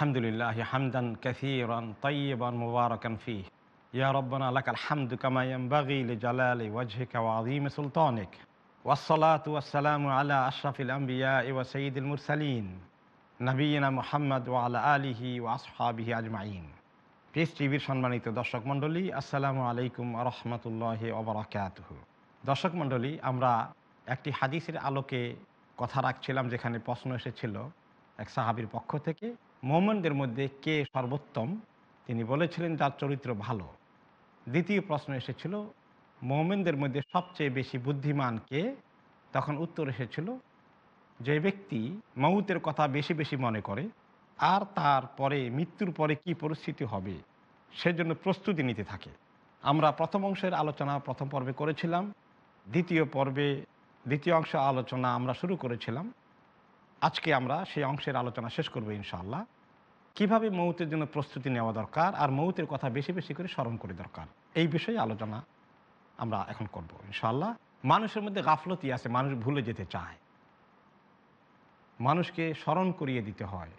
الحمد لله حمدا كثيرا طيبا مباركا فيه يا ربنا لك الحمد كما ينبغي لجلال وجهك وعظيم سلطانك والصلاة والسلام على أشرف الأنبياء وسيد المرسلين নবীনা মোহাম্মদ ওয়ালা আলিহি ওয়াসহাবিহি আজমাইন পিস টিভির সম্মানিত দর্শক মণ্ডলী আসসালামু আলাইকুম রহমতুল্লাহ ওবরাকাত দর্শক মণ্ডলী আমরা একটি হাদিসের আলোকে কথা রাখছিলাম যেখানে প্রশ্ন এসেছিল এক সাহাবির পক্ষ থেকে মোমেনদের মধ্যে কে সর্বোত্তম? তিনি বলেছিলেন তার চরিত্র ভালো। দ্বিতীয় প্রশ্ন এসেছিল, মোমেনদের মধ্যে সবচেয়ে বেশি বুদ্ধিমান কে? তখন উত্তর এসেছিল, যে ব্যক্তি মৌতের কথা বেশি বেশি মনে করে, আর তার পরে মৃত্যুর পরে কি পরিস্থিতি হবে, সেজন্য প্রস্তুতি নিতে থাকে। আমরা প্রথম অংশের আলোচনা প্রথম পর্বে করেছিলাম, দ্বিতীয় পর্বে দ্বিতীয় অংশ আলোচনা আমরা শুরু করেছিলাম। আজকে আমরা সেই অংশের আলোচনা শেষ করব ইনশাআল্লাহ। কীভাবে মৌতের জন্য প্রস্তুতি নেওয়া দরকার আর মৌতের কথা বেশি বেশি করে স্মরণ করে দরকার, এই বিষয়ে আলোচনা আমরা এখন করব ইনশাআল্লাহ। মানুষের মধ্যে গাফলতি আছে, মানুষ ভুলে যেতে চায়। মানুষকে স্মরণ করিয়ে দিতে হয়।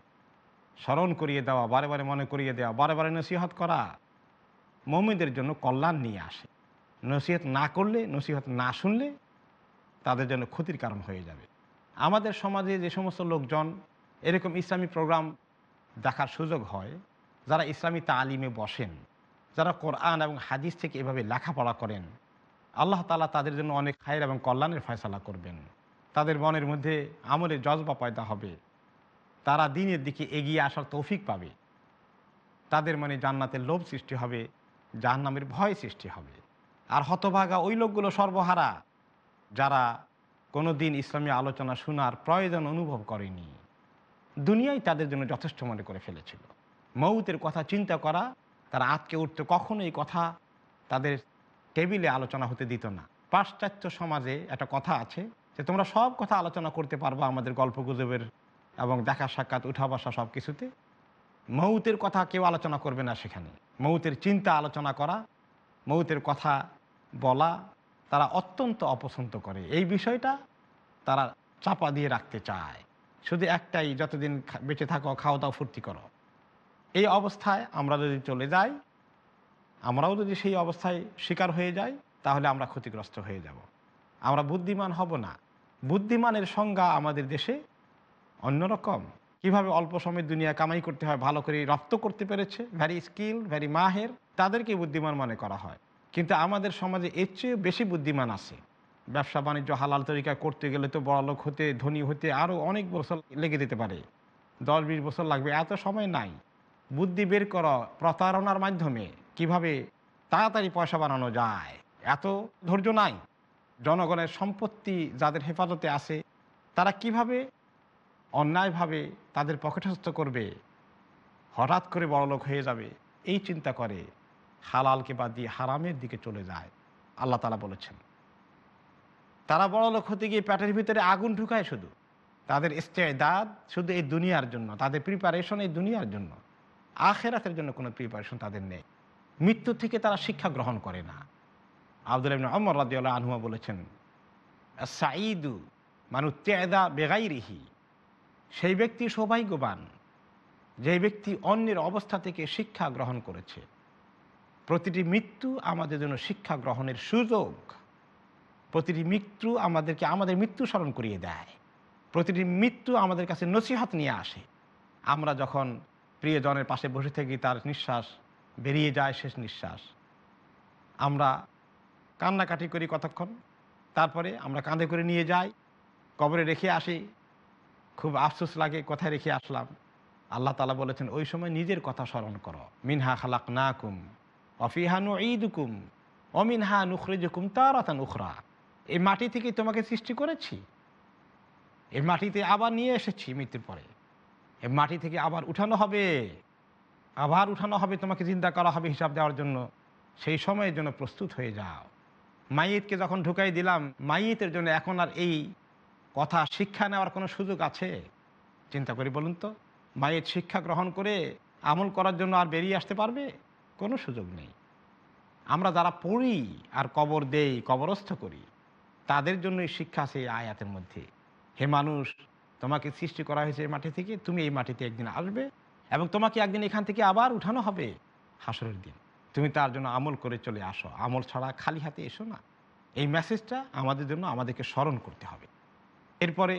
স্মরণ করিয়ে দেওয়া, বারে বারে মনে করিয়ে দেওয়া, বারে বারে নসিহত করা। মমিদের জন্য কল্যাণ নিয়ে আসে। নসিহত না করলে, নসিহত না শুনলে তাদের জন্য ক্ষতির কারণ হয়ে যাবে। আমাদের সমাজে যে সমস্ত লোকজন এরকম ইসলামী প্রোগ্রাম দেখার সুযোগ হয়, যারা ইসলামী তালিমে বসেন, যারা কোরআন এবং হাদিস থেকে এভাবে লেখাপড়া করেন, আল্লাহ তালা তাদের জন্য অনেক খায়ের এবং কল্যাণের ফয়সলা করবেন। তাদের মনের মধ্যে আমলের জজবা পয়দা হবে। তারা দিনের দিকে এগিয়ে আসার তৌফিক পাবে। তাদের মনে জান্নাতের লোভ সৃষ্টি হবে, জাহান্নামের ভয় সৃষ্টি হবে। আর হতভাগা ওই লোকগুলো সর্বহারা, যারা কোনো দিন ইসলামী আলোচনা শোনার প্রয়োজন অনুভব করেনি। দুনিয়াই তাদের জন্য যথেষ্ট মনে করে ফেলেছিল। মৌতের কথা চিন্তা করা, তারা আটকে উঠত কখনো এই কথা তাদের টেবিলে আলোচনা হতে দিত না। পাশ্চাত্য সমাজে একটা কথা আছে যে, তোমরা সব কথা আলোচনা করতে পারবা আমাদের গল্প গুজবের এবং দেখা সাক্ষাৎ, উঠা বসা সব কিছুতে। মৌতের কথা কেউ আলোচনা করবে না সেখানে। মৌতের চিন্তা আলোচনা করা, মৌতের কথা বলা তারা অত্যন্ত অপছন্দ করে। এই বিষয়টা তারা চাপা দিয়ে রাখতে চায়। শুধু একটাই, যতদিন বেঁচে থাকো খাওয়া দাওয়া ফুর্তি করো। এই অবস্থায় আমরা যদি চলে যাই, আমরাও যদি সেই অবস্থায় শিকার হয়ে যাই, তাহলে আমরা ক্ষতিগ্রস্ত হয়ে যাব। আমরা বুদ্ধিমান হব না। বুদ্ধিমানের সংজ্ঞা আমাদের দেশে অন্যরকম। কীভাবে অল্প সময় দুনিয়া কামাই করতে হয়, ভালো করে রপ্ত করতে পেরেছে ভ্যারি স্কিল ভ্যারি মাহের, তাদেরকে বুদ্ধিমান মনে করা হয়। কিন্তু আমাদের সমাজে এর চেয়ে বেশি বুদ্ধিমান আছে। ব্যবসা বাণিজ্য হালাল তরিকা করতে গেলে তো বড়লোক হতে, ধনী হতে আরও অনেক বছর লেগে যেতে পারে। দশ বিশ বছর লাগবে, এত সময় নাই। বুদ্ধি বের করো প্রতারণার মাধ্যমে, কীভাবে তাড়াতাড়ি পয়সা বানানো যায়, এত ধৈর্য নাই। জনগণের সম্পত্তি যাদের হেফাজতে আছে, তারা কীভাবে অন্যায়ভাবে তাদের পকেটস্থ করবে, হঠাৎ করে বড়লোক হয়ে যাবে, এই চিন্তা করে। হালালকে বাদ দিয়ে হারামের দিকে চলে যায়, আল্লাহ তালা বলেছেন। তারা বড়লোক হতে গিয়ে প্যাটের ভিতরে আগুন ঢুকায় শুধু। তাদের ইস্তেদাদ শুধু এই দুনিয়ার জন্য, তাদের প্রিপারেশন এই দুনিয়ার জন্য। আখেরাতের জন্য কোনো প্রিপারেশন তাদের নেই। মৃত্যু থেকে তারা শিক্ষা গ্রহণ করে না। আব্দুল ইবনে অমর রাদিউল্লাহ আনহুমা বলেছেন সাঈদু মানু তেদা বেগাই রিহি সেই ব্যক্তি সৌভাগ্যবান, যে ব্যক্তি অন্যের অবস্থা থেকে শিক্ষা গ্রহণ করেছে। প্রতিটি মৃত্যু আমাদের জন্য শিক্ষা গ্রহণের সুযোগ। প্রতিটি মৃত্যু আমাদেরকে আমাদের মৃত্যু স্মরণ করিয়ে দেয়। প্রতিটি মৃত্যু আমাদের কাছে নসিহত নিয়ে আসে। আমরা যখন প্রিয়জনের পাশে বসে থাকি, তার নিঃশ্বাস বেরিয়ে যায় শেষ নিঃশ্বাস। আমরা কান্নাকাটি করি কতক্ষণ, তারপরে আমরা কাঁধে করে নিয়ে যাই, কবরে রেখে আসি। খুব আফসোস লাগে কোথায় রেখে আসলাম। আল্লাহ তালা বলেছেন, ওই সময় নিজের কথা স্মরণ করো। মিনহা খালাক না কুম অফিহানু ঈদুকুম অমিনহা নুখরিজুকুম তারাতান উখরা। এই মাটি থেকে তোমাকে সৃষ্টি করেছি। এই মাটিতে আবার নিয়ে এসেছি মৃত্যুর পরে। এই মাটি থেকে আবার উঠানো হবে। আবার উঠানো হবে, তোমাকে চিন্তা করা হবে হিসাব দেওয়ার জন্য। সেই সময়ের জন্য প্রস্তুত হয়ে যাও। মাইয়েতকে যখন ঢুকাই দিলাম, মাইয়েতের জন্য এখন আর এই কথা শিক্ষা নেওয়ার কোনো সুযোগ আছে? চিন্তা করি বলুন তো মায়ের শিক্ষা গ্রহণ করে আমল করার জন্য আর বেরিয়ে আসতে পারবে? কোনো সুযোগ নেই। আমরা যারা পড়ি আর কবর দেই, কবরস্থ করি, তাদের জন্যই শিক্ষা আছে আয়াতের মধ্যে। হে মানুষ, তোমাকে সৃষ্টি করা হয়েছে এই মাটি থেকে, তুমি এই মাটিতে একদিন আসবে এবং তোমাকে একদিন এখান থেকে আবার উঠানো হবে হাসরের দিন। তুমি তার জন্য আমল করে চলে আসো। আমল ছাড়া খালি হাতে এসো না। এই মেসেজটা আমাদের জন্য আমাদেরকে স্মরণ করতে হবে। এরপরে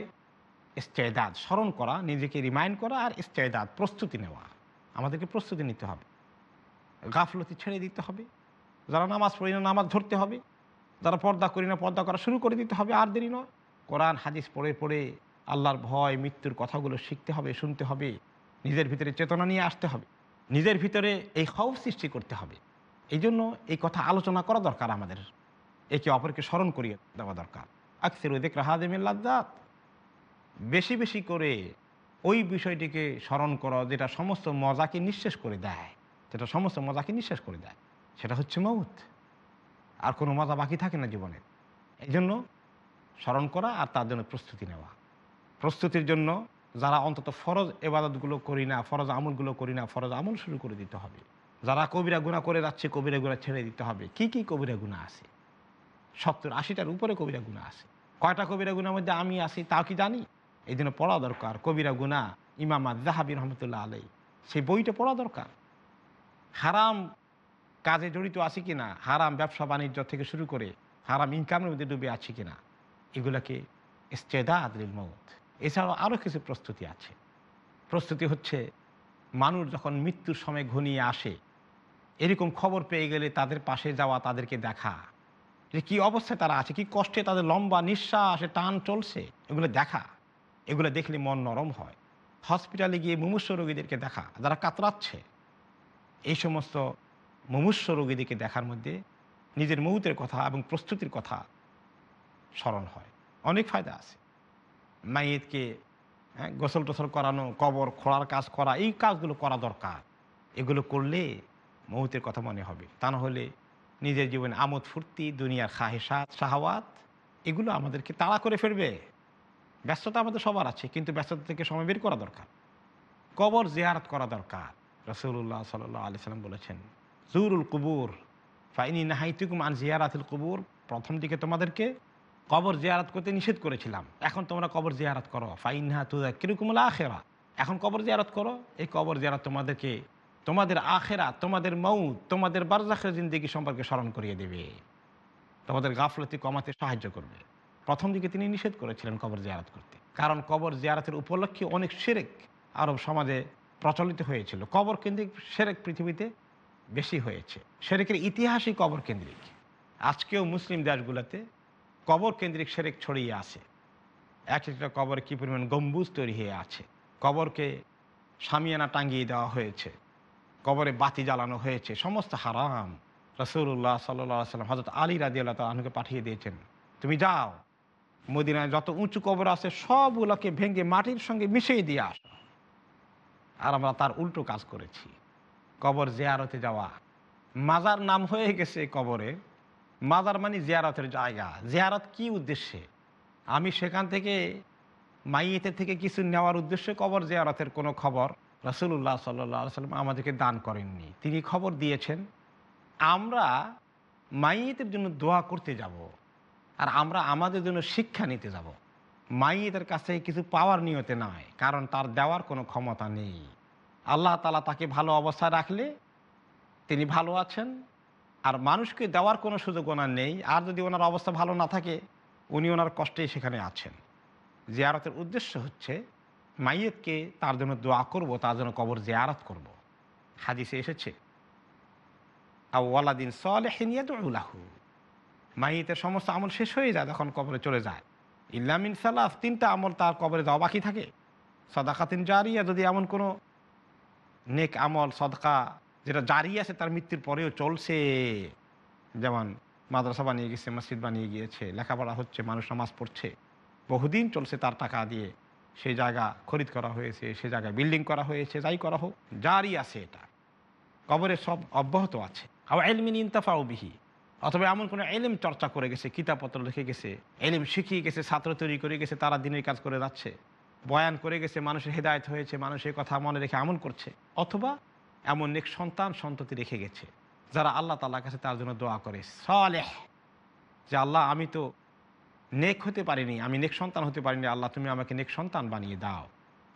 ইস্তেদাদ, স্মরণ করা, নিজেকে রিমাইন্ড করা আর ইস্তেদাদ, প্রস্তুতি নেওয়া। আমাদেরকে প্রস্তুতি নিতে হবে। গাফলতি ছেড়ে দিতে হবে। যারা নামাজ পড়ি না, নামাজ ধরতে হবে। যারা পর্দা করি না, পর্দা করা শুরু করে দিতে হবে, আর দেরি নয়। কোরআন, হাদিস পড়ে পড়ে আল্লাহর ভয়, মৃত্যুর কথাগুলো শিখতে হবে, শুনতে হবে। নিজের ভিতরে চেতনা নিয়ে আসতে হবে। নিজের ভিতরে এই খৌফ সৃষ্টি করতে হবে। এই জন্য এই কথা আলোচনা করা দরকার আমাদের। একে অপরকে স্মরণ করিয়ে দেওয়া দরকার। আকসের ওদেক রাহাদেমিল্লাদাত বেশি বেশি করে ওই বিষয়টিকে স্মরণ করো, যেটা সমস্ত মজাকে নিঃশেষ করে দেয়। যেটা সমস্ত মজাকে নিঃশেষ করে দেয়, সেটা হচ্ছে মৌত। আর কোনো মজা বাকি থাকে না জীবনে। এই জন্য স্মরণ করা আর তার জন্য প্রস্তুতি নেওয়া। প্রস্তুতির জন্য যারা অন্তত ফরজ এবাদতগুলো করি না, ফরজ আমলগুলো করি না, ফরজ আমল শুরু করে দিতে হবে। যারা কবিরা গুণা করে যাচ্ছে, কবিরা গুণা ছেড়ে দিতে হবে। কি কি কবিরা গুণা আছে? সত্তর আশিটার উপরে কবিরা গুণা আছে। কয়টা কবিরা গুণার মধ্যে আমি আছি তাও কি জানি? এই জন্য পড়া দরকার। কবিরা গুণা ইমামা জাহাবির রহমতুল্লাহ আলাই সেই বইটা পড়া দরকার। হারাম কাজে জড়িত আছি কিনা, হারাম ব্যবসা বাণিজ্য থেকে শুরু করে হারাম ইনকামের মধ্যে ডুবে আছি কিনা, এগুলাকে ইস্তেদা আদলিল মৌত এছাড়াও আরও কিছু প্রস্তুতি আছে। প্রস্তুতি হচ্ছে, মানুষ যখন মৃত্যুর সময় ঘনিয়ে আসে, এরকম খবর পেয়ে গেলে তাদের পাশে যাওয়া, তাদেরকে দেখা। যে কী অবস্থায় তারা আছে, কি কষ্টে তাদের লম্বা নিঃশ্বাসে টান চলছে, এগুলো দেখা। এগুলো দেখলে মন নরম হয়। হসপিটালে গিয়ে মুমূর্ষ রোগীদেরকে দেখা, যারা কাতরাচ্ছে। এই সমস্ত মুমূর্ষ রোগীদেরকে দেখার মধ্যে নিজের মৌতের কথা এবং প্রস্তুতির কথা স্মরণ হয়। অনেক ফায়দা আছে। মাইয়েতকে হ্যাঁ গোসল টোসল করানো, কবর খোঁড়ার কাজ করা, এই কাজগুলো করা দরকার। এগুলো করলে মৌতের কথা মনে হবে। তা না হলে নিজের জীবনে আমোদ, ফুর্তি, দুনিয়ার খাহেসাত, শাহওয়াত, এগুলো আমাদেরকে তাড়া করে ফেলবে। ব্যস্ততা আমাদের সবার আছে, কিন্তু ব্যস্ততা থেকে সময় বের করা দরকার। কবর জিয়ারত করা দরকার। রসুল্লাহ সাল্লাহ আলি সাল্লাম বলেছেন, জুরুল কুবুর, ফাইনি নাহাইতুকুম আন জিয়ারাতুল কুবুর। প্রথম দিকে তোমাদেরকে কবর জিয়ারাত করতে নিষেধ করেছিলাম। এখন তোমরা কবর জিয়ারাত করো। ফাইনহা তুদা কিরকমলা আখেরা। এখন কবর জিয়ারত করো। এই কবর জিয়ারাত তোমাদেরকে, তোমাদের আখেরা, তোমাদের মৌ তোমাদের বারজাখের জিন্দিগি সম্পর্কে স্মরণ করিয়ে দেবে। তোমাদের গাফলতি কমাতে সাহায্য করবে। প্রথম দিকে তিনি নিষেধ করেছিলেন কবর জিয়ারত করতে। কারণ কবর জিয়ারাতের উপলক্ষে অনেক সেরেক আরব সমাজে প্রচলিত হয়েছিল। কবর কেন্দ্রিক সেরেক পৃথিবীতে বেশি হয়েছে। সেরেকের ইতিহাসই কবর কেন্দ্রিক। আজকেও মুসলিম দেশগুলোতে কবর কেন্দ্রিক সেরেক ছড়িয়ে আছে। এক একটা কবর কী পরিমাণ গম্বুজ তৈরি হয়ে আছে। কবরকে সামিয়ানা টাঙ্গিয়ে দেওয়া হয়েছে। কবরে বাতি জ্বালানো হয়েছে। সমস্ত হারাম। রসুল্লাহ সাল্লাহ সাল্লাম হজরত আলী রাজি আল্লাহ পাঠিয়ে দিয়েছেন। তুমি যাও। মদিনায় যত উঁচু কবর আছে সবগুলোকে ভেঙে মাটির সঙ্গে মিশিয়ে দিয়ে আসো। আর আমরা তার উল্টো কাজ করেছি। কবর জিয়ারতে যাওয়া। মাজার নাম হয়ে গেছে কবরে। মাজার মানে জিয়ারতের জায়গা। জিয়ারত কি উদ্দেশ্যে? আমি সেখান থেকে মাইয়েতের থেকে কিছু নেওয়ার উদ্দেশ্যে কবর জিয়ারতের কোনো খবর রসুল্লাহ সাল্লাহ সাল্লাম আমাদেরকে দান করেননি। তিনি খবর দিয়েছেন, আমরা মাইয়েতের জন্য দোয়া করতে যাব আর আমরা আমাদের জন্য শিক্ষা নিতে যাব। মাইয়েতের কাছে কিছু পাওয়ার নিয়তে নয় কারণ তার দেওয়ার কোনো ক্ষমতা নেই। আল্লাহ তালা তাকে ভালো অবস্থায় রাখলে তিনি ভালো আছেন, আর মানুষকে দেওয়ার কোনো সুযোগ ওনার নেই, আর যদি ওনার অবস্থা ভালো না থাকে, উনি ওনার কষ্টেই সেখানে আছেন। জিয়ারতের উদ্দেশ্য হচ্ছে, মাইয়েতকে তার জন্য দোয়া করব, তার জন্য কবর জিয়ারত করব। হাদিসে এসেছে, আওয়ালাদিন সলেহিনিয়াদুলাহু মাইয়েতের সমস্ত আমল শেষ হয়ে যায়, তখন কবরে চলে যায়। ইল্লামিন সালাফ তিনটা আমল তার কবরে যাওয়া বাকি থাকে। সদাকাতিন জারিয়া, যদি এমন কোনো নেক আমল, সদকা যেটা জারি আছে, তার মৃত্যুর পরেও চলছে। যেমন মাদ্রাসা বানিয়ে গেছে, মসজিদ বানিয়ে গিয়েছে, লেখাপড়া হচ্ছে, মানুষ নামাজ পড়ছে। বহুদিন চলছে তার টাকা দিয়ে। সেই জায়গা খরিদ করা হয়েছে, সে জায়গায় বিল্ডিং করা হয়েছে, যাই করা হোক, জারি আছে এটা। কবরে সব অব্যাহত আছে। আবার এলমিন ইন্তাফাও বিহি। অথবা এমন কোনো এলিম চর্চা করে গেছে, কিতাবপত্র লিখে গেছে, এলিম শিখিয়ে গেছে, ছাত্র তৈরি করে গেছে, তারা দিনের কাজ করে যাচ্ছে, বয়ান করে গেছে, মানুষের হেদায়ত হয়েছে, মানুষের কথা মনে রেখে আমল করছে, অথবা এমন নেক সন্তান সন্ততি রেখে গেছে, যারা আল্লাহ তাল্লাহ কাছে তার জন্য দোয়া করে। সলেহ! যে আল্লাহ, আমি তো নেক হতে পারিনি, আমি নেক সন্তান হতে পারিনি, আল্লাহ, তুমি আমাকে নেক সন্তান বানিয়ে দাও।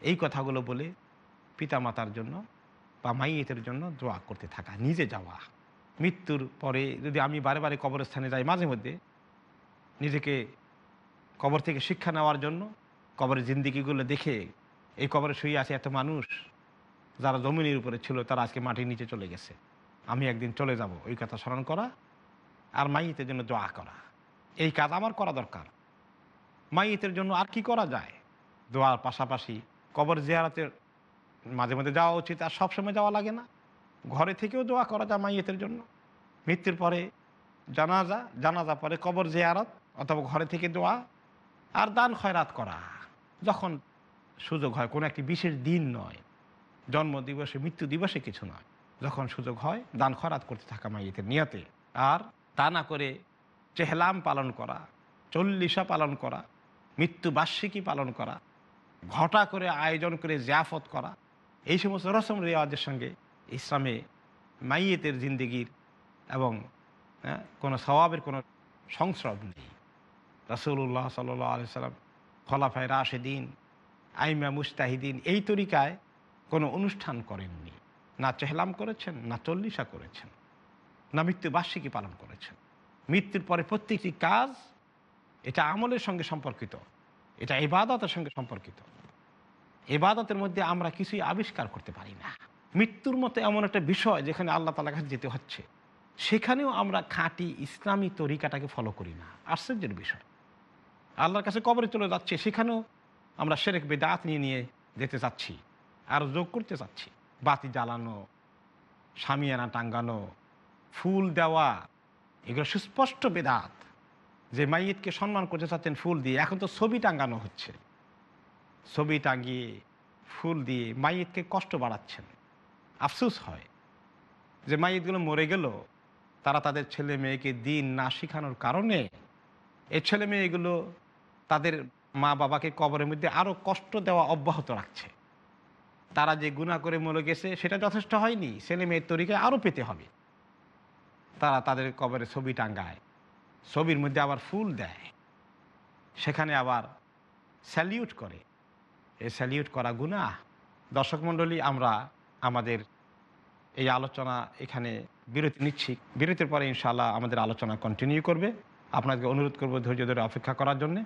এই কথাগুলো বলে পিতামাতার জন্য বা মাইয়েতের জন্য দোয়া করতে থাকা, নিজে যাওয়া। মৃত্যুর পরে যদি আমি বারে বারে কবরস্থানে যাই মাঝে মধ্যে, নিজেকে কবর থেকে শিক্ষা নেওয়ার জন্য কবরের জিন্দিগিগুলো দেখে এই কবরে শুয়ে আছে এত মানুষ যারা জমিনের উপরে ছিল, তারা আজকে মাটির নিচে চলে গেছে। আমি একদিন চলে যাব, ওই কথা স্মরণ করা আর মাইয়েতের জন্য দোয়া করা। এই কাজ আমার করা দরকার। মাইতের জন্য আর কি করা যায়? দোয়ার পাশাপাশি কবর জিয়ারাতের মাঝে মাঝে যাওয়া উচিত আর সবসময় যাওয়া লাগে না। ঘরে থেকেও দোয়া করা যায় মাইয়েতের জন্য। মৃত্যুর পরে জানাজা জানাজা পরে কবর জিয়ারত অথবা ঘরে থেকে দোয়া আর দান খয়রাত করা। যখন সুযোগ হয়, কোনো একটি বিশেষ দিন নয় জন্ম দিবসে মৃত্যু দিবসে কিছু নয়, যখন সুযোগ হয়, দান খরাত করতে থাকা মাইয়েতের নিয়তে। আর তা না করে চেহলাম পালন করা, চল্লিশা পালন করা, মৃত্যু বার্ষিকী পালন করা, ঘটা করে আয়োজন করে জিয়াফত করা, এই সমস্ত রসম রেওয়াজের সঙ্গে ইসলামে মাইয়েতের জিন্দিগির এবং হ্যাঁ, কোনো স্বভাবের কোনো সংস্রব নেই। রাসুল্লাহ সাল্লাহ আলি সাল্লাম খলাফায় রাশেদিন আইমা মুস্তাহিদিন এই তরিকায় কোনো অনুষ্ঠান করেননি। না চেহলাম করেছেন না চল্লিশা করেছেন না মৃত্যুবার্ষিকী পালন করেছেন। মৃত্যুর পরে প্রত্যেকটি কাজ এটা আমলের সঙ্গে সম্পর্কিত এটা এবাদতের সঙ্গে সম্পর্কিত। এবাদতের মধ্যে আমরা কিছুই আবিষ্কার করতে পারি না। মৃত্যুর মতো এমন একটা বিষয় যেখানে আল্লাহ তালা কাছে যেতে হচ্ছে। সেখানেও আমরা খাঁটি ইসলামী তরিকাটাকে ফলো করি না। আশ্চর্যের বিষয়। আল্লাহর কাছে কবরে চলে যাচ্ছে, সেখানেও আমরা সেরেক বেদাত নিয়ে নিয়ে যেতে চাচ্ছি, আর যোগ করতে চাচ্ছি। বাতি জ্বালানো সামিয়ানা টাঙ্গানো, ফুল দেওয়া, এগুলো সুস্পষ্ট বেদাত। যে মাইয়িদকে সম্মান করতে চাচ্ছেন ফুল দিয়ে, এখন তো ছবি টাঙ্গানো হচ্ছে। ছবি টাঙ্গিয়ে ফুল দিয়ে মাইয়িদকে কষ্ট বাড়াচ্ছেন। আফসুস হয় যে মাইয়িদগুলো মরে গেল, তারা তাদের ছেলে মেয়েকে দিন না শেখানোর কারণে এই ছেলে মেয়েগুলো তাদের মা বাবাকে কবরের মধ্যে আরও কষ্ট দেওয়া অব্যাহত রাখছে। তারা যে গুণা করে মরে গেছে, সেটা যথেষ্ট হয়নি। ছেলে মেয়ের তরিকায় আরও পেতে হবে। তারা তাদের কবরে ছবি টাঙ্গায়, ছবির মধ্যে আবার ফুল দেয়। সেখানে আবার স্যালিউট করে। এই স্যালিউট করা গুণা দর্শক মণ্ডলী, আমরা আমাদের এই আলোচনা এখানে বিরতি নিচ্ছি। বিরতির পরে ইনশাআল্লাহ আমাদের আলোচনা কন্টিনিউ করবে। আপনাকে অনুরোধ করব ধৈর্য ধরে অপেক্ষা করার জন্যে।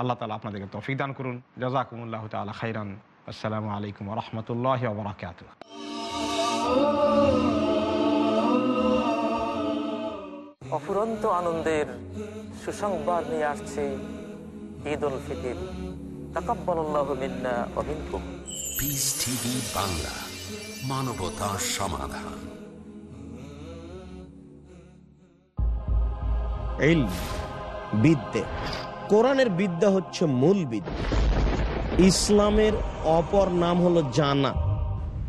আল্লাহ তালা আপনাদেরকে তফিক দান করুন। জাজাকুমুল্লাহ তালা খাইরান। আসসালামু আলাইকুম রহমতুল্লাহ ওবরাকাত অফুরন্ত আনন্দের সুসংবাদ নিয়ে আসছে ঈদ উল ফিতির। তাকাব্বালাল্লাহু মিন্না ওয়া মিনকুম। পিস টিভি বাংলা মানবতা সমাধান। বিদ্যে। কোরআনের বিদ্যা হচ্ছে মূল বিদ্যা। ইসলামের অপর নাম হলো জানা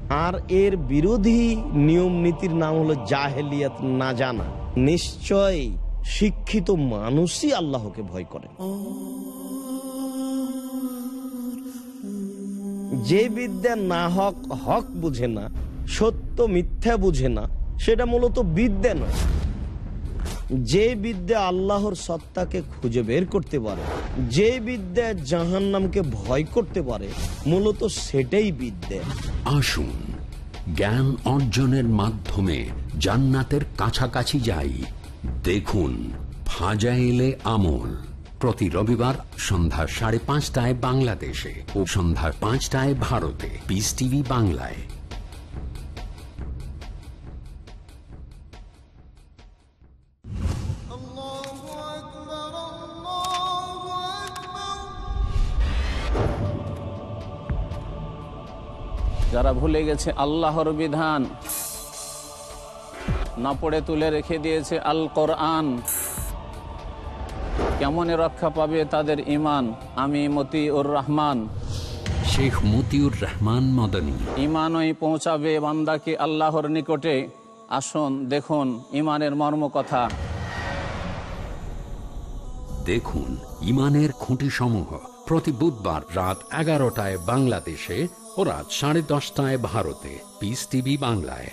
আর এর বিরোধী নিয়ম নীতির নাম হলো জাহেলিয়াত না জানা। নিশ্চয় শিক্ষিত মানুষই আল্লাহকে ভয় করে যে বিদ্যা না হক হক বুঝে না, সত্য মিথ্যা বুঝে না, সেটা মূলত বিদ্যা নয়। যে বিদ্যা আল্লাহর সত্তাকে খুঁজে বের করতে পারে, যে বিদ্যা জাহান্নামকে ভয় করতে পারে, মূলত সেটাই বিদ্যা। আসুন, জ্ঞান অর্জনের মাধ্যমে জান্নাতের কাছাকাছি যাই, দেখুন ফাজাইলে আমল। প্রতি রবিবার সন্ধ্যা সাড়ে পাঁচটায় বাংলাদেশে ও সন্ধ্যা পাঁচটায় ভারতে। পিস টিভি বাংলায়। যারা ভুলে গেছে আল্লাহর বিধান, না পড়ে তুলে রেখে দিয়েছে আল কোরআন কেমনে রক্ষা পাবে তাদের ইমান আমি মতিউর রহমান। শেখ মতিউর রহমান মদনী। ইমানই পৌঁছাবে বান্দাকে আল্লাহর নিকটে। আসুন দেখুন ইমানের মর্ম কথা দেখুন ইমানের খুঁটি সমূহ প্রতি বুধবার রাত এগারোটায় বাংলাদেশে ও রাত সাড়ে দশটায় ভারতে। পিস টিভি বাংলায়।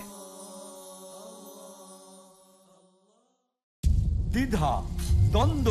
দ্বিধা দ্বন্দ্ব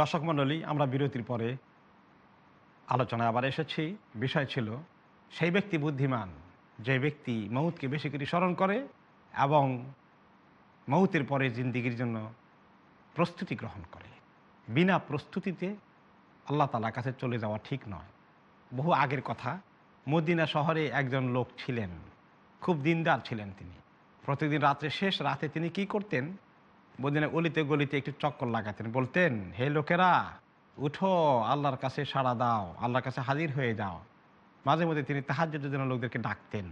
দর্শক মণ্ডলী, আমরা বিরতির পরে আলোচনায় আবার এসেছি। বিষয় ছিল, সেই ব্যক্তি বুদ্ধিমান, যে ব্যক্তি মৌতকে বেশি করে স্মরণ করে এবং মৌতের পরে জিন্দিগির জন্য প্রস্তুতি গ্রহণ করে। বিনা প্রস্তুতিতে আল্লাহ তালার কাছে চলে যাওয়া ঠিক নয়। বহু আগের কথা, মদিনা শহরে একজন লোক ছিলেন। খুব দিনদার ছিলেন তিনি। প্রতিদিন রাত্রে শেষ রাতে তিনি কি করতেন? মদিনা অলিতে গলিতে একটু চক্কর লাগাতেন। বলতেন, হে লোকেরা, উঠো, আল্লাহর কাছে সাড়া দাও, আল্লাহর কাছে হাজির হয়ে যাও। মাঝে মধ্যে তিনি তাহাজ্যের জন্য লোকদেরকে ডাকতেন।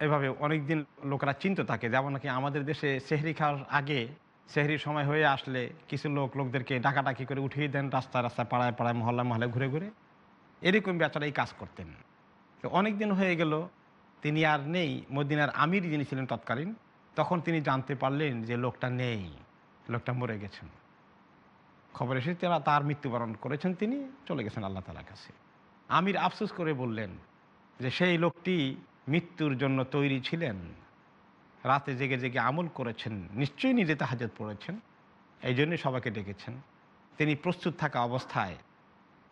এভাবে অনেক দিন লোকেরা চিন্তা থাকে, যেমন নাকি আমাদের দেশে সেহরি খাওয়ার আগে সেহরির সময় হয়ে আসলে কিছু লোক লোকদেরকে ডাকাডাকি করে উঠিয়ে দেন রাস্তায় রাস্তায়, পাড়ায় পাড়ায়, মহল্লা, মহল্লায় ঘুরে ঘুরে। এরকম বেচারা এই কাজ করতেন। তো অনেক দিন হয়ে গেল, তিনি আর নেই। মদিনার আমির যিনি ছিলেন তৎকালীন, তখন তিনি জানতে পারলেন যে লোকটা নেই। লোকটা মরে গেছেন। খবর এসে তারা তার মৃত্যুবরণ করেছেন, তিনি চলে গেছেন আল্লাহ তালার কাছে। আমির আফসোস করে বললেন যে সেই লোকটি মৃত্যুর জন্য তৈরি ছিলেন, রাতে জেগে জেগে আমল করেছেন, নিশ্চয়ই নিজে তাহাজত পড়েছেন এই জন্যই সবাইকে ডেকেছেন। তিনি প্রস্তুত থাকা অবস্থায়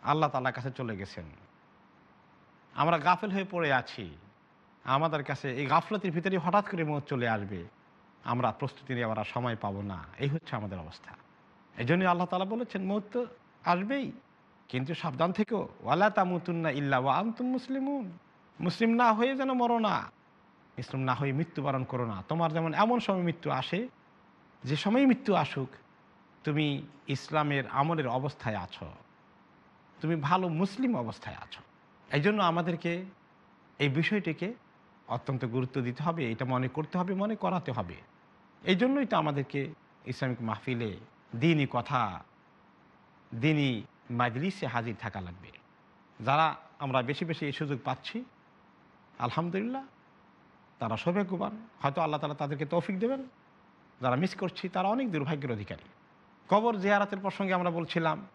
আল্লাহ তালার কাছে চলে গেছেন। আমরা গাফেল হয়ে পড়ে আছি। আমাদের কাছে এই গাফলতির ভিতরে হঠাৎ করে মত চলে আসবে। আমরা প্রস্তুতি নেওয়ার সময় পাবো না। এই হচ্ছে আমাদের অবস্থা। এই জন্যই আল্লাহ তালা বলেছেন, মত আসবেই। কিন্তু সাবধান থেকেও ওয়ালা তামুতুন্না ইল্লা ওয়া আন্তুম মুসলিমুন। মুসলিম না হয়ে যেন মরো না। মুসলিম না হয়ে মৃত্যুবরণ করো না। তোমার যেমন এমন সময় মৃত্যু আসে, যে সময় মৃত্যু আসুক, তুমি ইসলামের আমলের অবস্থায় আছো। তুমি ভালো মুসলিম অবস্থায় আছো। এই জন্য আমাদেরকে এই বিষয়টিকে অত্যন্ত গুরুত্ব দিতে হবে। এটা মনে করতে হবে, মনে করাতে হবে। এই জন্যই তো আমাদেরকে ইসলামিক মাহফিলে দিনই কথা, দিনই মাজলিসে হাজির থাকা লাগবে। যারা আমরা বেশি বেশি এই সুযোগ পাচ্ছি, আলহামদুলিল্লাহ, তারা সৌভাগ্যবান। হয়তো আল্লাহ তালা তাদেরকে তৌফিক দেবেন। যারা মিস করছি, তারা অনেক দুর্ভাগ্যের অধিকারী। কবর জিয়ারাতের প্রসঙ্গে আমরা বলছিলাম,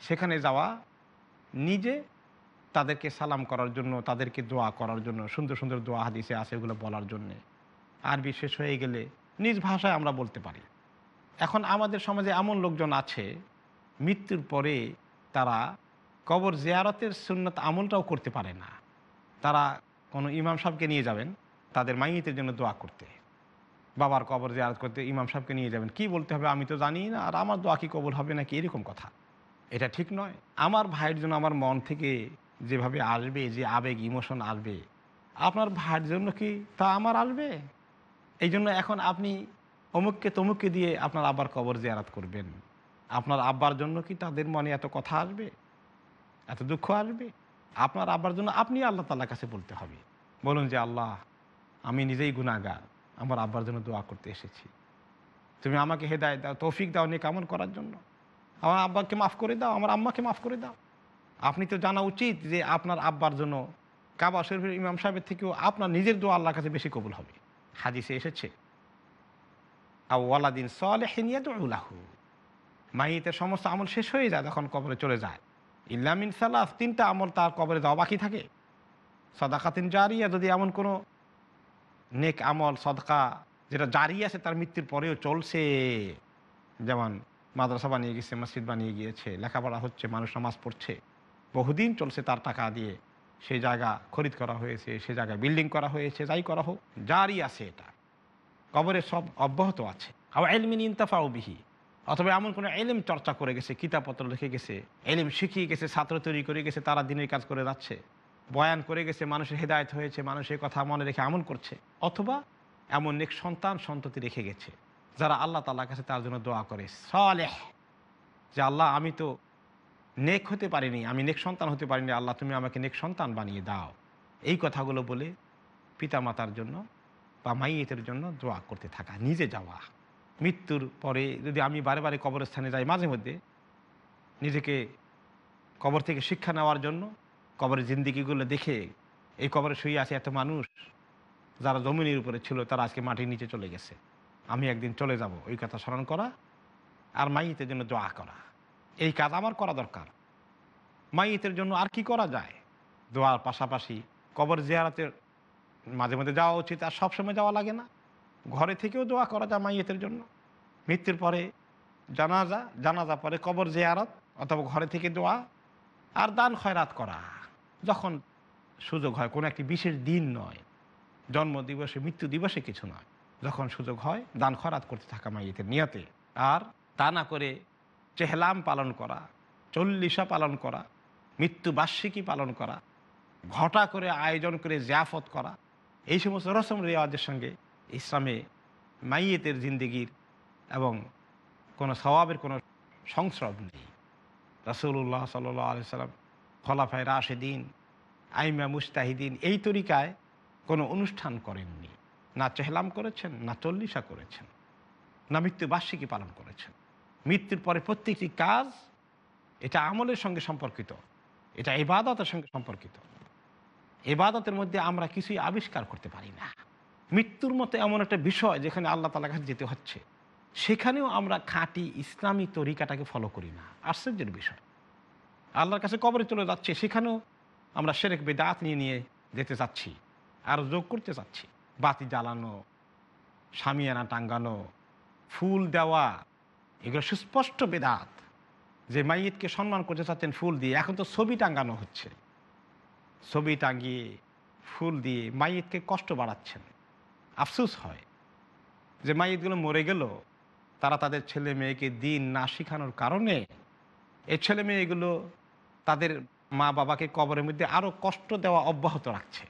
সেখানে যাওয়া, নিজে তাদেরকে সালাম করার জন্য, তাদেরকে দোয়া করার জন্য, সুন্দর সুন্দর দোয়া হাদিসে আছে এগুলো বলার জন্যে। আর বিশেষ হয়ে গেলে নিজ ভাষায় আমরা বলতে পারি। এখন আমাদের সমাজে এমন লোকজন আছে, মৃত্যুর পরে তারা কবর জিয়ারতের সুন্নত আমলটাও করতে পারে না। তারা কোনো ইমাম সাহেবকে নিয়ে যাবেন, তাদের মাইয়েতের জন্য দোয়া করতে। বাবার কবর জিয়ারত করতে ইমাম সাহেবকে নিয়ে যাবেন। কি বলতে হবে আমি তো জানি না, আর আমার দোয়া কি কবল হবে নাকি এরকম কথা। এটা ঠিক নয়। আমার ভাইয়ের জন্য আমার মন থেকে যেভাবে আসবে, যে আবেগ, ইমোশন আসবে, আপনার ভাইয়ের জন্য কি তা আমার আসবে? এই জন্য এখন আপনি অমুককে তমুককে দিয়ে আপনার আব্বার কবর জিয়ারাত করবেন। আপনার আব্বার জন্য কি তাদের মনে এত কথা আসবে? এত দুঃখ আসবে? আপনার আব্বার জন্য আপনি আল্লাহ তাল্লাহ কাছে বলতে হবে। বলুন যে, আল্লাহ, আমি নিজেই গুণাগার আমার আব্বার জন্য দোয়া করতে এসেছি। তুমি আমাকে হেদায় দাও, তৌফিক দাও নিয়ে কেমন করার জন্য। আমার আব্বাকে মাফ করে দাও, আমার আম্মাকে মাফ করে দাও। আপনি তো জানা উচিত যে, আপনার আব্বার জন্য কাবা শরীফের ইমাম সাহেবের থেকেও আপনার নিজের দোয়া আল্লাহর কাছে বেশি কবুল হবে। হাদিসে এসেছে, আওয়ালাদিন সলেহিনিয়া দৌলাহু মাইয়েতের সমস্ত আমল শেষ হয়ে যায়, তখন কবরে চলে যায়। ইল্লামিন সালাফ তিনটা আমল তার কবরে যাওয়া বাকি থাকে। সদাকাতিন জারিয়া, যদি এমন কোনো নেক আমল, সদকা যেটা জারি আছে, তার মৃত্যুর পরেও চলছে। যেমন মাদ্রাসা বানিয়ে গেছে, মসজিদ বানিয়ে গিয়েছে, লেখাপড়া হচ্ছে, মানুষ নামাজ পড়ছে, বহুদিন চলছে তার টাকা দিয়ে। সেই জায়গা খরিদ করা হয়েছে, সে জায়গায় বিল্ডিং করা হয়েছে, যাই করা হোক যারই আছে এটা। কবরে সব অব্যাহত আছে। আবার এলমিন ইন্তাফাও বিহি। অথবা এমন কোনো এলিম চর্চা করে গেছে, কিতাবপত্র লিখে গেছে এলিম শিখিয়ে গেছে, ছাত্র তৈরি করে গেছে, তারা দিনের কাজ করে যাচ্ছে, বয়ান করে গেছে, মানুষের হেদায়ত হয়েছে মানুষের কথা মনে রেখে আমল করছে, অথবা এমন এক সন্তান সন্ততি রেখে গেছে, যারা আল্লাহ তাল্লাহ কাছে তার জন্য দোয়া করে। সলেহ, যে আল্লাহ আমি তো নেক হতে পারিনি, আমি নেক সন্তান হতে পারিনি, আল্লাহ তুমি আমাকে নেক সন্তান বানিয়ে দাও। এই কথাগুলো বলে পিতামাতার জন্য বা মাইয়েতের জন্য দোয়া করতে থাকা, নিজে যাওয়া। মৃত্যুর পরে যদি আমি বারে বারে কবরস্থানে যাই মাঝে মধ্যে, নিজেকে কবর থেকে শিক্ষা নেওয়ার জন্য কবরের জিন্দিগিগুলো দেখে এই কবরে শুয়ে আছে এত মানুষ, যারা জমিনের উপরে ছিল, তারা আজকে মাটির নিচে চলে গেছে। আমি একদিন চলে যাব, ওই কথা স্মরণ করা আর মাইয়েতের জন্য দোয়া করা। এই কাজ আমার করা দরকার। মাইয়েতের জন্য আর কি করা যায়? দোয়ার পাশাপাশি কবর জিয়ারাতের মাঝে মাঝে যাওয়া উচিত, আর সবসময় যাওয়া লাগে না। ঘরে থেকেও দোয়া করা যায় মাইয়েতের জন্য। মৃত্যুর পরে জানাজা জানাজা পরে কবর জিয়ারত অথবা ঘরে থেকে দোয়া, আর দান খয়রাত করা। যখন সুযোগ হয়, কোনো একটি বিশেষ দিন নয় জন্ম দিবসে মৃত্যু দিবসে কিছু নয়, যখন সুযোগ হয়, দান খরাত করতে থাকা মাইয়েতের নিয়তে। আর তা না করে চেহলাম পালন করা, চল্লিশা পালন করা মৃত্যু বার্ষিকী পালন করা, ঘটা করে আয়োজন করে জিয়াফত করা, এই সমস্ত রসম রেওয়াজের সঙ্গে ইসলামে মাইয়েতের জিন্দিগির এবং কোনো স্বভাবের কোনো সংস্রব নেই। রাসুল্লাহ সাল্লাহ আলি সাল্লাম, খলাফায় রাশেদিন, আইমা মুস্তাহিদিন এই তরিকায় কোনো অনুষ্ঠান করেননি। না চেহলাম করেছেন, না চল্লিশা করেছেন, না মৃত্যুবার্ষিকী পালন করেছেন। মৃত্যুর পরে প্রত্যেকটি কাজ এটা আমলের সঙ্গে সম্পর্কিত, এটা এবাদতের সঙ্গে সম্পর্কিত। এবাদতের মধ্যে আমরা কিছুই আবিষ্কার করতে পারি না। মৃত্যুর মতো এমন একটা বিষয় যেখানে আল্লাহ তালা কাছে যেতে হচ্ছে, সেখানেও আমরা খাঁটি ইসলামী তরিকাটাকে ফলো করি না। আশ্চর্যের বিষয়। আল্লাহর কাছে কবরে চলে যাচ্ছে, সেখানেও আমরা সেরেক বেদাত নিয়ে নিয়ে যেতে চাচ্ছি, আর যোগ করতে চাচ্ছি। বাতি জ্বালানো, সামিয়ানা টাঙ্গানো ফুল দেওয়া এগুলো সুস্পষ্ট বেদাত। যে মাইয়িদকে সম্মান করতে চাচ্ছেন ফুল দিয়ে, এখন তো ছবি টাঙ্গানো হচ্ছে। ছবি টাঙ্গিয়ে ফুল দিয়ে মাইয়িদকে কষ্ট বাড়াচ্ছেন। আফসুস হয়। যে মাইয়িদগুলো মরে গেল, তারা তাদের ছেলে মেয়েকে দিন না শেখানোর কারণে এই ছেলে মেয়েগুলো তাদের মা বাবাকে কবরের মধ্যে আরও কষ্ট দেওয়া অব্যাহত রাখছে।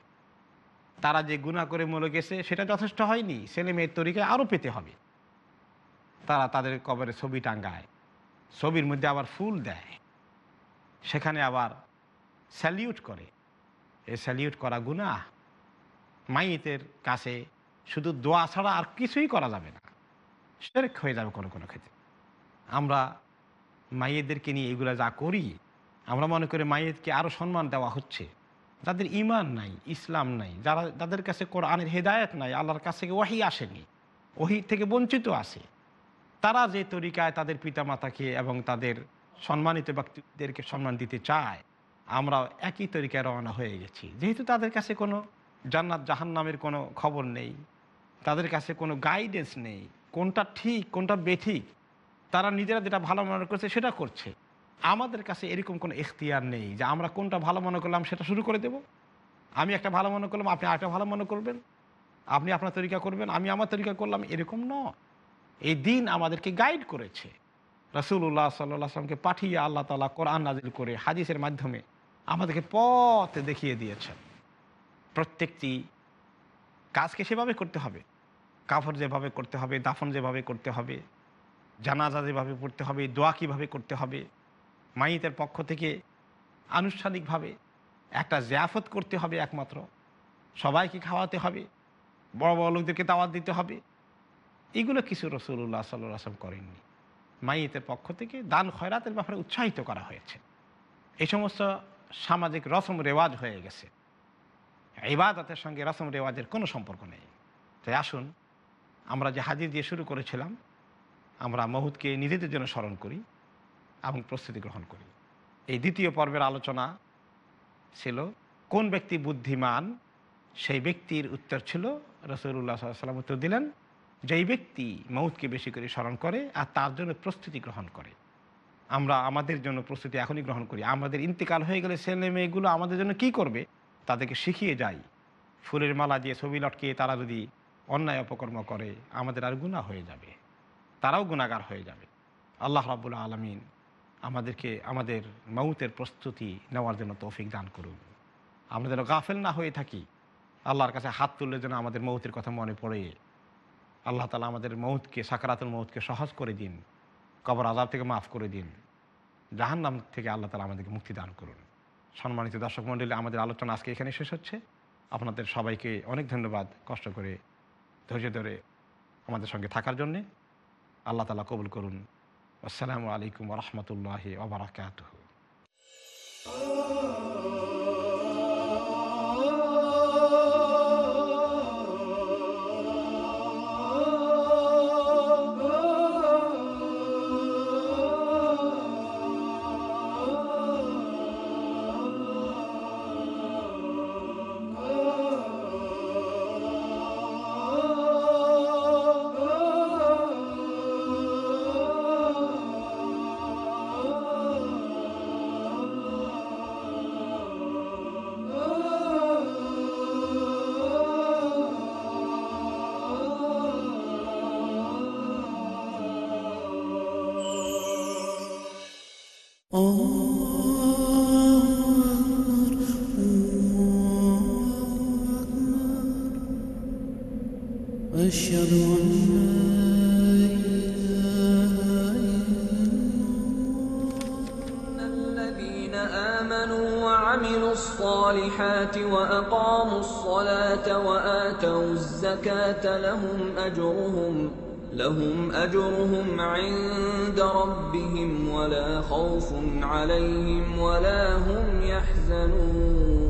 তারা যে গুণা করে মরে গেছে, সেটা যথেষ্ট হয়নি। ছেলে মেয়ের তরিকায় আরও পেতে হবে। তারা তাদের কবরে ছবি টাঙ্গায়। ছবির মধ্যে আবার ফুল দেয়। সেখানে আবার স্যালিউট করে। এ স্যালিউট করা গুণা মাইতের কাছে শুধু দোয়া ছাড়া আর কিছুই করা যাবে না। সেরেক হয়ে যাবে কোনো কোনো ক্ষেত্রে। আমরা মাইয়েদেরকে নিয়ে এগুলো যা করি, আমরা মনে করি মাইয়েদকে আরও সম্মান দেওয়া হচ্ছে। যাদের ইমান নাই, ইসলাম নাই, যারা, যাদের কাছে কোরআনের হেদায়ত নাই, আল্লাহর কাছ ওহি আসেনি ওহি থেকে বঞ্চিত আছে। তারা যে তরিকায় তাদের পিতামাতাকে এবং তাদের সম্মানিত ব্যক্তিদেরকে সম্মান দিতে চায় আমরা একই তরিকায় রওনা হয়ে গেছি। যেহেতু তাদের কাছে কোনো জান্নাত জাহান্নামের কোনো খবর নেই, তাদের কাছে কোনো গাইডেন্স নেই, কোনটা ঠিক, কোনটা বেঠিক, তারা নিজেরা যেটা ভালো মনে করছে সেটা করছে। আমাদের কাছে এরকম কোনো এখতিয়ার নেই যে আমরা কোনটা ভালো মনে করলাম সেটা শুরু করে দেব। আমি একটা ভালো মনে করলাম, আপনি আরেকটা ভালো মনে করবেন। আপনি আপনার তরিকা করবেন, আমি আমার তরিকা করলাম, এরকম নয়। এই দিন আমাদেরকে গাইড করেছে। রসুল্লাহ সাল্লাহ আসলামকে পাঠিয়ে আল্লাহ তালা কোরআন নাজিল করে হাদিসের মাধ্যমে আমাদেরকে পথ দেখিয়ে দিয়েছেন। প্রত্যেকটি কাজকে সেভাবে করতে হবে। কাফর যেভাবে করতে হবে, দাফন যেভাবে করতে হবে, জানাজা যেভাবে পড়তে হবে, দোয়া কীভাবে করতে হবে, মাইতের পক্ষ থেকে আনুষ্ঠানিকভাবে একটা জিয়াফত করতে হবে একমাত্র। সবাইকে খাওয়াতে হবে, বড় বড় লোকদেরকে দাওয়াত দিতে হবে এগুলো কিছু রসুল্লাহ সাল্লাহ আসলাম করেননি। মাইয়েতের পক্ষ থেকে দান খয়রাতের ব্যাপারে উৎসাহিত করা হয়েছে। এই সমস্ত সামাজিক রসম রেওয়াজ হয়ে গেছে। ইবাদতের সঙ্গে রসম রেওয়াজের কোনো সম্পর্ক নেই। তাই আসুন, আমরা যে হাজির দিয়ে শুরু করেছিলাম, আমরা মহুদকে নিজেদের জন্য স্মরণ করি এবং প্রস্তুতি গ্রহণ করি। এই দ্বিতীয় পর্বের আলোচনা ছিল, কোন ব্যক্তি বুদ্ধিমান, সেই ব্যক্তির উত্তর ছিল রসুল্লাহ সাল্লাম উত্তর দিলেন যেই ব্যক্তি মৌতকে বেশি করে স্মরণ করে আর তার জন্য প্রস্তুতি গ্রহণ করে। আমরা আমাদের জন্য প্রস্তুতি এখনই গ্রহণ করি। আমাদের ইন্তেকাল হয়ে গেলে ছেলে মেয়েগুলো আমাদের জন্য কি করবে? তাদেরকে শিখিয়ে যাই। ফুলের মালা দিয়ে ছবি লটকিয়ে তারা যদি অন্যায় অপকর্ম করে, আমাদের আর গুণা হয়ে যাবে। তারাও গুণাগার হয়ে যাবে। আল্লাহ রাবুল আলমিন আমাদেরকে, আমাদের মৌতের প্রস্তুতি নেওয়ার জন্য তৌফিক দান করুন। আমরা যেন গাফেল না হয়ে থাকি। আল্লাহর কাছে হাত তুললে যেন আমাদের মৌতের কথা মনে পড়ে। আল্লাহ তালা আমাদের মৌতকে সাকারাতুল মৌতকে সহজ করে দিন, কবর আজাব থেকে মাফ করে দিন জাহান নাম থেকে আল্লাহ তালা আমাদেরকে মুক্তি দান করুন। সম্মানিত দর্শক মণ্ডলী, আমাদের আলোচনা আজকে এখানে শেষ হচ্ছে। আপনাদের সবাইকে অনেক ধন্যবাদ কষ্ট করে, ধৈর্য ধরে আমাদের সঙ্গে থাকার জন্যে। আল্লাহ তালা কবুল করুন। আসসালামু আলাইকুম রহমতুল্লাহ ওবরাকাত Oh ولا هم يحزنون.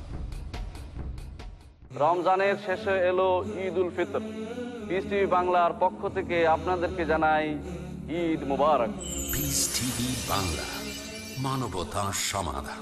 রমজানের শেষে এলো ঈদ উল ফিতর পিস টিভি বাংলার পক্ষ থেকে আপনাদেরকে জানাই ঈদ মুবারক পিস টিভি বাংলা, মানবতা সমাধান